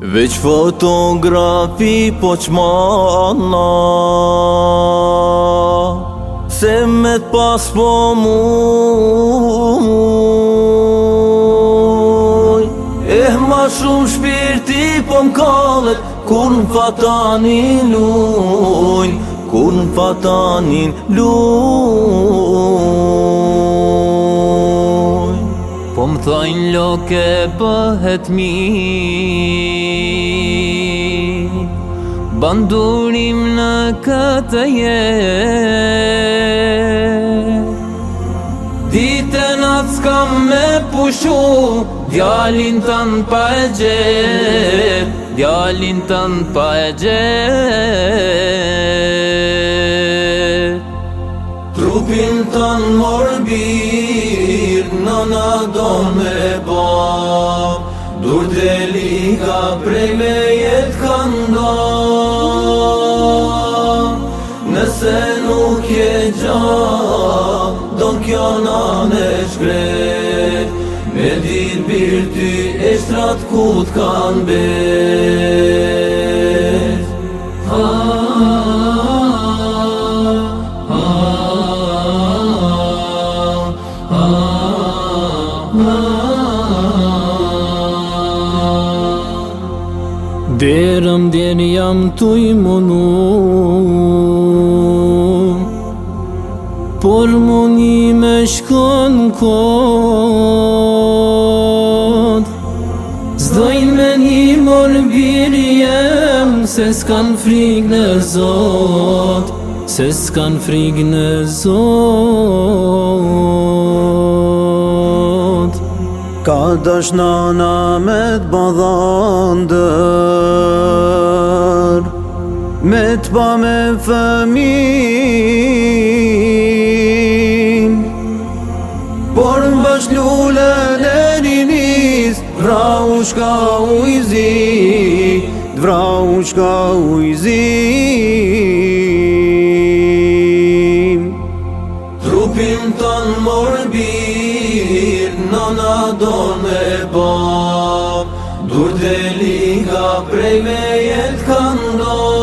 Veç fotografi po qmana Se me t'pas po mu Eh ma shumë shpirti po m'kallet Kur m'fatanin lujn Kur m'fatanin lujn Po më thajnë loke pëhet mi Bandurim në këtë jetë Dite natë skam me pushu Djalin tënë pa e gjetë Djalin tënë pa e gjetë trupin të në morbir Në në do me ba Dur të liga prej me jetë kënda Nëse nuk je gja Do në kjo në në Me dit bir ty e shtrat ku të kanë Derëm djenë jam të i monu Por moni me shkon kod Zdojnë me një morbir jem Se s'kan frik në zot Se s'kan frik në zot Ka dash nana me të badhander Me të pa me fëmin Por më bësh lullën e rinis Vra u shka u i zi Vra u shka u i zi Trupin të në morbi na do me ba Dur të linga prej me jetë këndon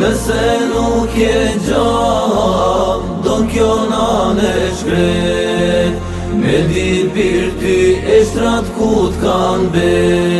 Nëse nuk je gjallë do kjo na në shkret Me di pirti ty e shtrat ku kanë bet